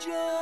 Just.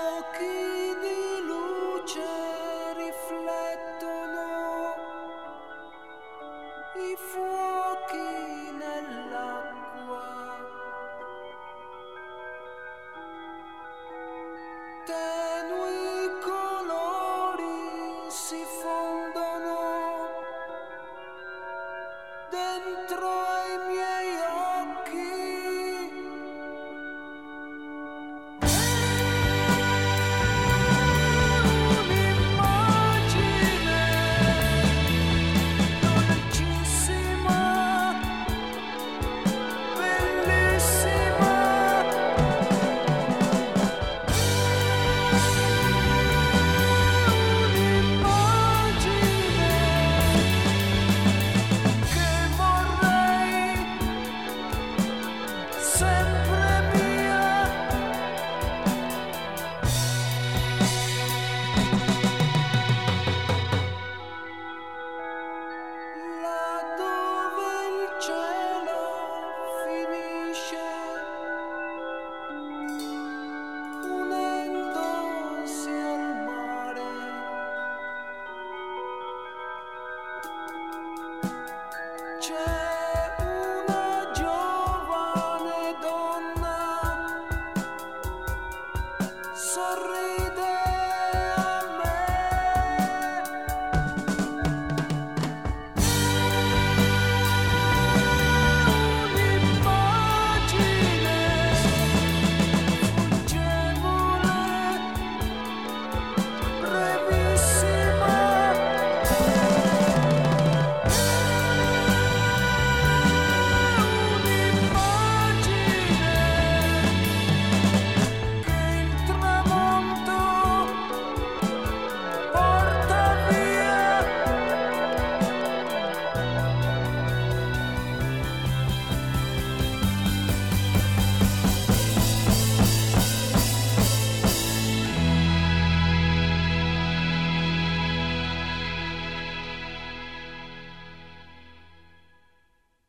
sorriso